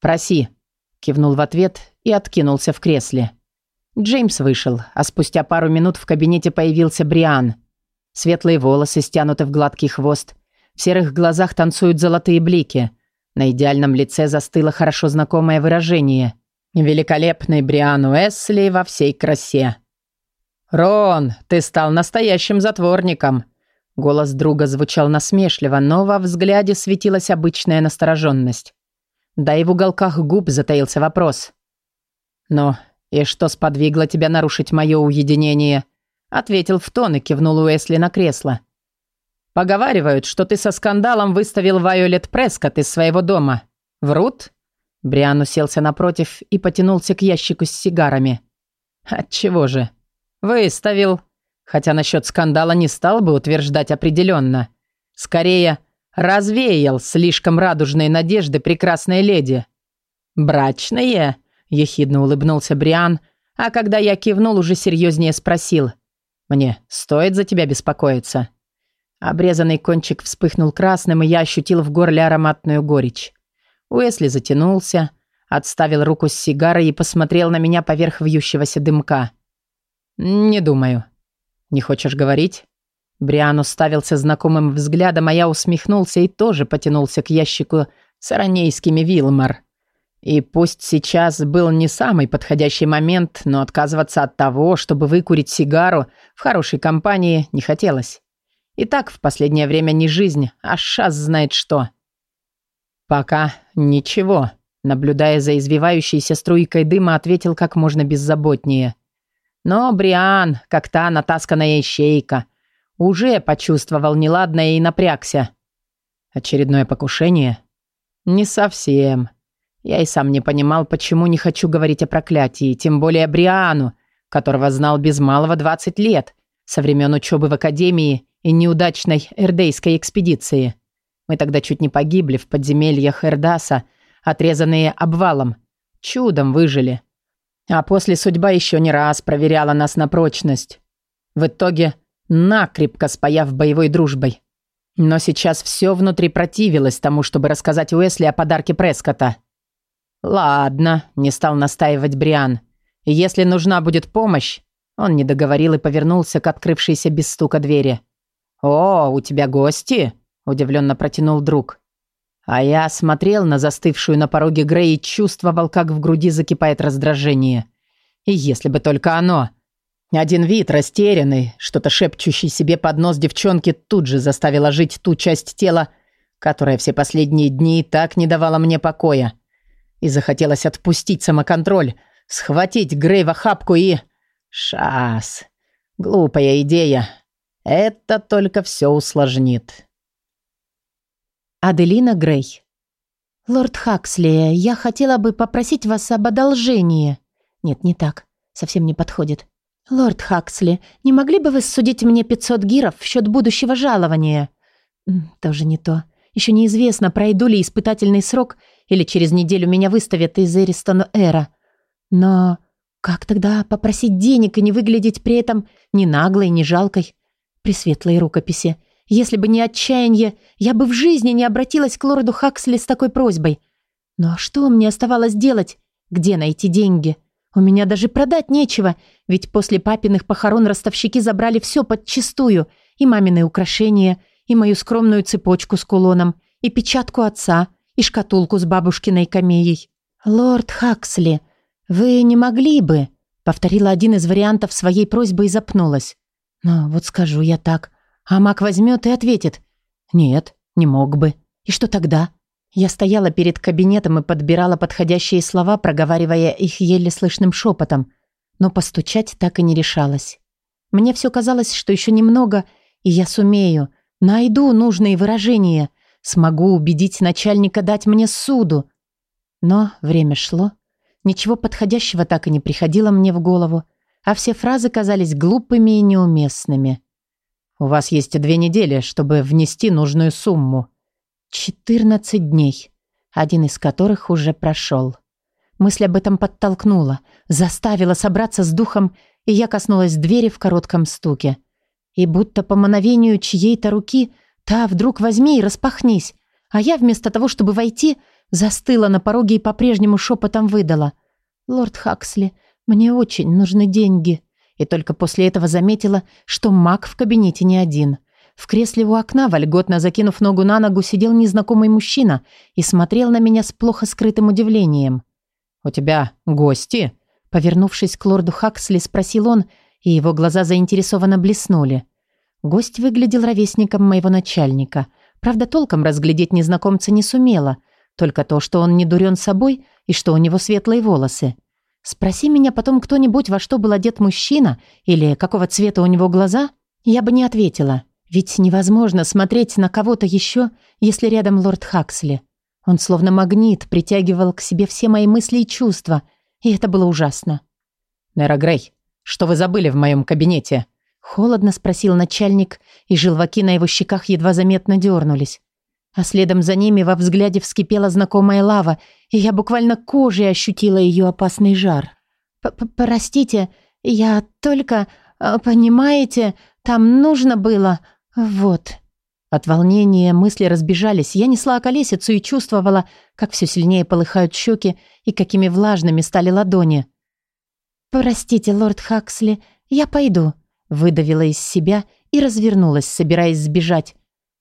«Проси», — кивнул в ответ и откинулся в кресле. Джеймс вышел, а спустя пару минут в кабинете появился Бриан — Светлые волосы стянуты в гладкий хвост. В серых глазах танцуют золотые блики. На идеальном лице застыло хорошо знакомое выражение. Великолепный Бриан Уэсли во всей красе. «Рон, ты стал настоящим затворником!» Голос друга звучал насмешливо, но во взгляде светилась обычная настороженность. Да и в уголках губ затаился вопрос. «Ну, и что сподвигло тебя нарушить мое уединение?» Ответил в тон и кивнул Уэсли на кресло. «Поговаривают, что ты со скандалом выставил Вайолет Прескотт из своего дома. Врут?» Бриан уселся напротив и потянулся к ящику с сигарами. «Отчего же?» «Выставил. Хотя насчет скандала не стал бы утверждать определенно. Скорее, развеял слишком радужные надежды прекрасной леди». «Брачные?» – ехидно улыбнулся Бриан, а когда я кивнул, уже серьезнее спросил. Мне стоит за тебя беспокоиться?» Обрезанный кончик вспыхнул красным, и я ощутил в горле ароматную горечь. Уэсли затянулся, отставил руку с сигарой и посмотрел на меня поверх вьющегося дымка. «Не думаю». «Не хочешь говорить?» Бриан уставился знакомым взглядом, а я усмехнулся и тоже потянулся к ящику с аранейскими Вилмар. И пусть сейчас был не самый подходящий момент, но отказываться от того, чтобы выкурить сигару в хорошей компании, не хотелось. И так в последнее время не жизнь, а шас знает что. «Пока ничего», — наблюдая за извивающейся струйкой дыма, ответил как можно беззаботнее. Но Бриан, как та натасканная ищейка, уже почувствовал неладное и напрягся. «Очередное покушение?» «Не совсем». Я и сам не понимал, почему не хочу говорить о проклятии, тем более Бриану, которого знал без малого 20 лет, со времен учебы в академии и неудачной эрдейской экспедиции. Мы тогда чуть не погибли в подземельях Эрдаса, отрезанные обвалом. Чудом выжили. А после судьба еще не раз проверяла нас на прочность. В итоге накрепко спаяв боевой дружбой. Но сейчас все внутри противилось тому, чтобы рассказать Уэсли о подарке Прескота. «Ладно», — не стал настаивать Бриан. «Если нужна будет помощь...» Он не договорил и повернулся к открывшейся без стука двери. «О, у тебя гости?» – удивленно протянул друг. А я смотрел на застывшую на пороге Грей и чувствовал, как в груди закипает раздражение. И если бы только оно. Один вид, растерянный, что-то шепчущий себе под нос девчонки, тут же заставила жить ту часть тела, которая все последние дни так не давала мне покоя. И захотелось отпустить самоконтроль, схватить Грей в охапку и... Шас. Глупая идея. Это только все усложнит. Аделина Грей. «Лорд Хаксли, я хотела бы попросить вас об одолжении». «Нет, не так. Совсем не подходит. «Лорд Хаксли, не могли бы вы судить мне 500 гиров в счет будущего жалования?» «Тоже не то. Еще неизвестно, пройду ли испытательный срок или через неделю меня выставят из Эристон Эра. Но как тогда попросить денег и не выглядеть при этом ни наглой, ни жалкой? При светлой рукописи. Если бы не отчаяние, я бы в жизни не обратилась к лорду Хаксли с такой просьбой. Но что мне оставалось делать? Где найти деньги?» У меня даже продать нечего, ведь после папиных похорон ростовщики забрали все подчистую, и мамины украшения, и мою скромную цепочку с кулоном, и печатку отца, и шкатулку с бабушкиной камеей. «Лорд Хаксли, вы не могли бы?» Повторила один из вариантов своей просьбы и запнулась. «Но вот скажу я так, а маг возьмет и ответит. Нет, не мог бы. И что тогда?» Я стояла перед кабинетом и подбирала подходящие слова, проговаривая их еле слышным шепотом, но постучать так и не решалась. Мне все казалось, что еще немного, и я сумею, найду нужные выражения, смогу убедить начальника дать мне суду. Но время шло, ничего подходящего так и не приходило мне в голову, а все фразы казались глупыми и неуместными. «У вас есть две недели, чтобы внести нужную сумму», Четырнадцать дней, один из которых уже прошел. Мысль об этом подтолкнула, заставила собраться с духом, и я коснулась двери в коротком стуке. И будто по мановению чьей-то руки та вдруг возьми и распахнись, а я вместо того, чтобы войти, застыла на пороге и по-прежнему шепотом выдала. «Лорд Хаксли, мне очень нужны деньги». И только после этого заметила, что маг в кабинете не один – в кресле у окна, вольготно закинув ногу на ногу, сидел незнакомый мужчина и смотрел на меня с плохо скрытым удивлением. «У тебя гости?» Повернувшись к лорду Хаксли, спросил он, и его глаза заинтересованно блеснули. Гость выглядел ровесником моего начальника. Правда, толком разглядеть незнакомца не сумела. Только то, что он не дурен собой и что у него светлые волосы. Спроси меня потом кто-нибудь, во что был одет мужчина или какого цвета у него глаза, я бы не ответила. Ведь невозможно смотреть на кого-то еще, если рядом лорд Хаксли. Он словно магнит притягивал к себе все мои мысли и чувства, и это было ужасно. «Нера Грей, что вы забыли в моем кабинете?» Холодно спросил начальник, и желваки на его щеках едва заметно дернулись. А следом за ними во взгляде вскипела знакомая лава, и я буквально кожей ощутила ее опасный жар. П «Простите, я только... Э, понимаете, там нужно было...» «Вот». От волнения мысли разбежались. Я несла околесицу и чувствовала, как все сильнее полыхают щеки и какими влажными стали ладони. «Простите, лорд Хаксли, я пойду», — выдавила из себя и развернулась, собираясь сбежать.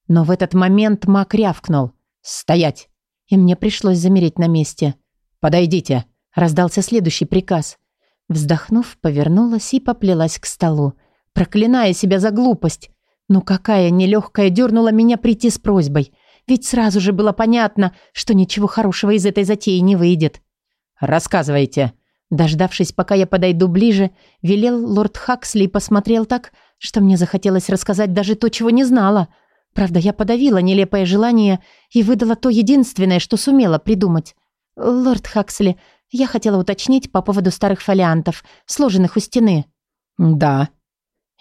Но в этот момент маг рявкнул. «Стоять!» И мне пришлось замереть на месте. «Подойдите!» — раздался следующий приказ. Вздохнув, повернулась и поплелась к столу, проклиная себя за глупость. Ну какая нелегкая дернула меня прийти с просьбой. Ведь сразу же было понятно, что ничего хорошего из этой затеи не выйдет. «Рассказывайте». Дождавшись, пока я подойду ближе, велел лорд Хаксли и посмотрел так, что мне захотелось рассказать даже то, чего не знала. Правда, я подавила нелепое желание и выдала то единственное, что сумела придумать. «Лорд Хаксли, Я хотела уточнить по поводу старых фолиантов, сложенных у стены. Да.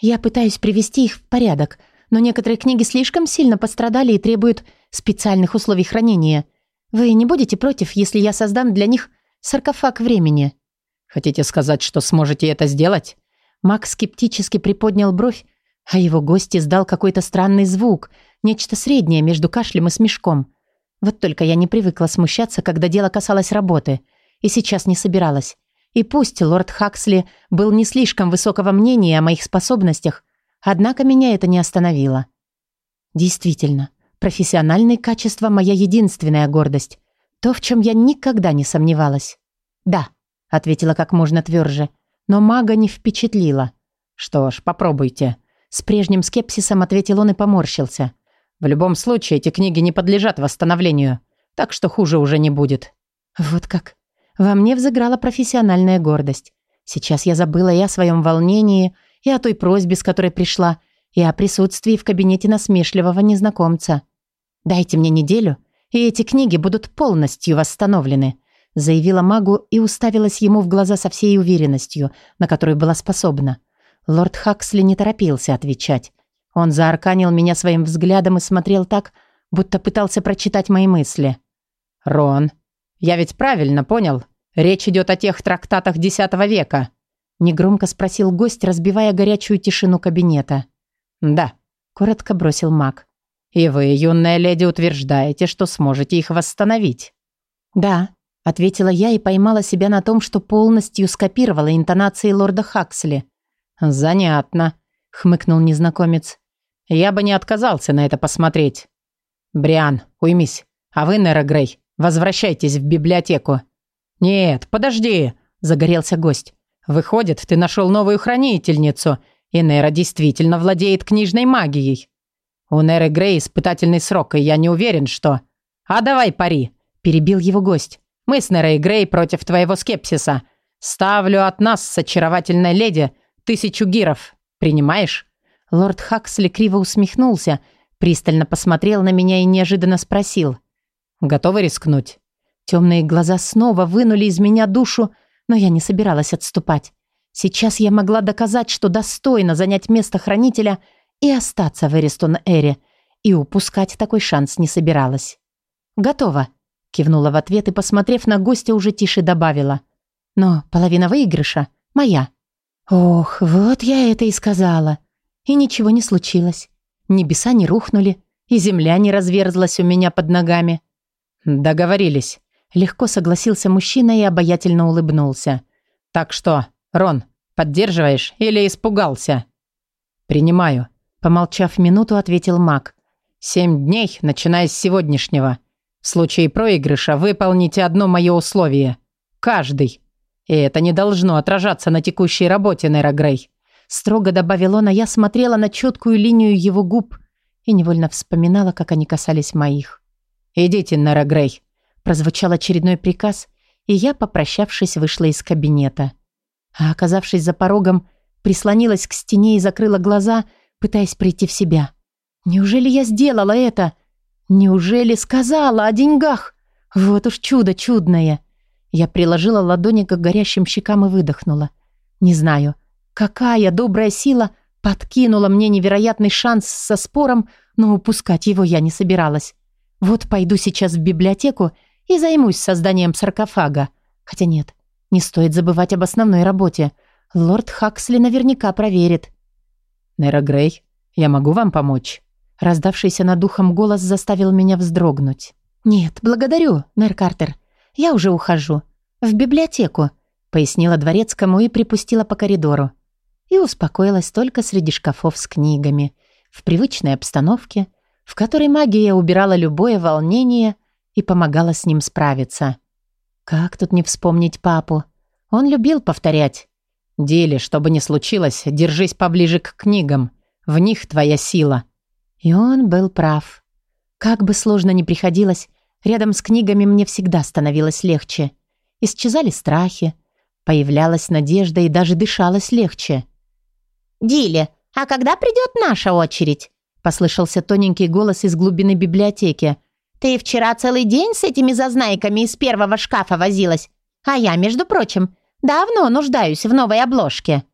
Я пытаюсь привести их в порядок, но некоторые книги слишком сильно пострадали и требуют специальных условий хранения. Вы не будете против, если я создам для них саркофаг времени? Хотите сказать, что сможете это сделать? Мак скептически приподнял бровь, а его гость издал какой-то странный звук, нечто среднее между кашлем и смешком. Вот только я не привыкла смущаться, когда дело касалось работы, и сейчас не собиралась. И пусть лорд Хаксли был не слишком высокого мнения о моих способностях, однако меня это не остановило. Действительно, профессиональные качества – моя единственная гордость. То, в чем я никогда не сомневалась. «Да», – ответила как можно тверже, но мага не впечатлила. «Что ж, попробуйте». С прежним скепсисом ответил он и поморщился. «В любом случае, эти книги не подлежат восстановлению, так что хуже уже не будет». Вот как. Во мне взыграла профессиональная гордость. Сейчас я забыла и о своем волнении, и о той просьбе, с которой пришла, и о присутствии в кабинете насмешливого незнакомца. «Дайте мне неделю, и эти книги будут полностью восстановлены», заявила магу и уставилась ему в глаза со всей уверенностью, на которую была способна. Лорд Хаксли не торопился отвечать. Он заарканил меня своим взглядом и смотрел так, будто пытался прочитать мои мысли. «Рон, я ведь правильно понял? Речь идет о тех трактатах X века. Негромко спросил гость, разбивая горячую тишину кабинета. Да, коротко бросил маг. И вы, юная леди, утверждаете, что сможете их восстановить? Да, ответила я и поймала себя на том, что полностью скопировала интонации лорда Хаксли. Занятно, хмыкнул незнакомец. Я бы не отказался на это посмотреть. Бриан, уймись. А вы, Нера Грей, Возвращайтесь в библиотеку». «Нет, подожди», – загорелся гость. «Выходит, ты нашел новую хранительницу, и Нера действительно владеет книжной магией. У Неры Грей испытательный срок, и я не уверен, что...» «А давай пари», – перебил его гость. «Мы с Нерой Грей против твоего скепсиса. Ставлю от нас с очаровательной леди тысячу гиров. Принимаешь?» Лорд Хаксли криво усмехнулся, пристально посмотрел на меня и неожиданно спросил – Готовы рискнуть?» Темные глаза снова вынули из меня душу, но я не собиралась отступать. Сейчас я могла доказать, что достойно занять место хранителя и остаться в Эристон-Эре, и упускать такой шанс не собиралась. «Готово», — кивнула в ответ и, посмотрев на гостя, уже тише добавила. «Но половина выигрыша моя». Ох, вот я это и сказала. И ничего не случилось. Небеса не рухнули, и земля не разверзлась у меня под ногами. «Договорились», — легко согласился мужчина и обаятельно улыбнулся. «Так что, Рон, поддерживаешь или испугался?» «Принимаю», — помолчав минуту, ответил маг. «Семь дней, начиная с сегодняшнего. В случае проигрыша выполните одно мое условие. Каждый. И это не должно отражаться на текущей работе, Нейра Грей». Строго добавил он, а я смотрела на четкую линию его губ и невольно вспоминала, как они касались моих. «Идите, Нера Грей», – прозвучал очередной приказ, и я, попрощавшись, вышла из кабинета. А оказавшись за порогом, прислонилась к стене и закрыла глаза, пытаясь прийти в себя. Неужели я сделала это? Неужели сказала о деньгах? Вот уж чудо чудное. Я приложила ладони к горящим щекам и выдохнула. Не знаю, какая добрая сила подкинула мне невероятный шанс со спором, но упускать его я не собиралась. Вот пойду сейчас в библиотеку и займусь созданием саркофага. Хотя нет, не стоит забывать об основной работе. Лорд Хаксли наверняка проверит. «Нера Грей, я могу вам помочь?» Раздавшийся над ухом голос заставил меня вздрогнуть. «Нет, благодарю, Нер Картер. Я уже ухожу. В библиотеку», — пояснила дворецкому и припустила по коридору. И успокоилась только среди шкафов с книгами, в привычной обстановке, в которой магия убирала любое волнение и помогала с ним справиться. Как тут не вспомнить папу? Он любил повторять. «Дели, что бы ни случилось, держись поближе к книгам. В них твоя сила». И он был прав. Как бы сложно ни приходилось, рядом с книгами мне всегда становилось легче. Исчезали страхи, появлялась надежда и даже дышалось легче. «Диле, а когда придет наша очередь?» Послышался тоненький голос из глубины библиотеки. «Ты вчера целый день с этими зазнайками из первого шкафа возилась? А я, между прочим, давно нуждаюсь в новой обложке».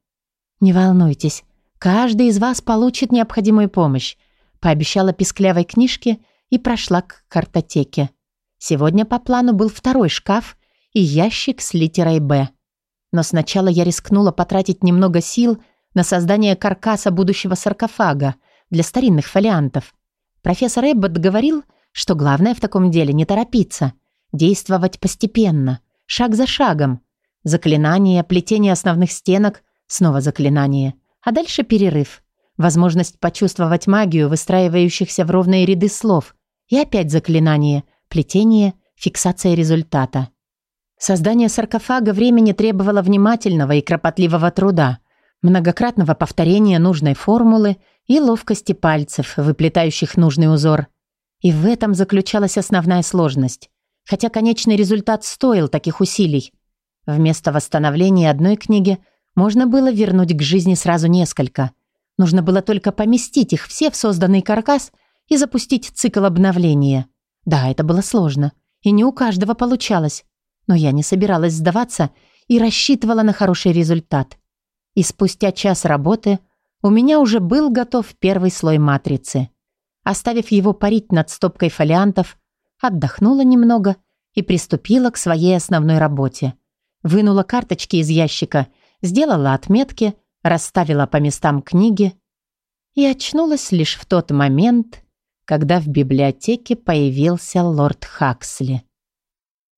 «Не волнуйтесь, каждый из вас получит необходимую помощь», пообещала писклявой книжке и прошла к картотеке. Сегодня по плану был второй шкаф и ящик с литерой «Б». Но сначала я рискнула потратить немного сил на создание каркаса будущего саркофага для старинных фолиантов. Профессор Эббот говорил, что главное в таком деле не торопиться, действовать постепенно, шаг за шагом. Заклинание, плетение основных стенок, снова заклинание, а дальше перерыв. Возможность почувствовать магию выстраивающихся в ровные ряды слов. И опять заклинание, плетение, фиксация результата. Создание саркофага времени требовало внимательного и кропотливого труда, многократного повторения нужной формулы и ловкости пальцев, выплетающих нужный узор. И в этом заключалась основная сложность. Хотя конечный результат стоил таких усилий. Вместо восстановления одной книги можно было вернуть к жизни сразу несколько. Нужно было только поместить их все в созданный каркас и запустить цикл обновления. Да, это было сложно, и не у каждого получалось. Но я не собиралась сдаваться и рассчитывала на хороший результат. И спустя час работы у меня уже был готов первый слой матрицы. Оставив его парить над стопкой фолиантов, отдохнула немного и приступила к своей основной работе. Вынула карточки из ящика, сделала отметки, расставила по местам книги и очнулась лишь в тот момент, когда в библиотеке появился лорд Хаксли.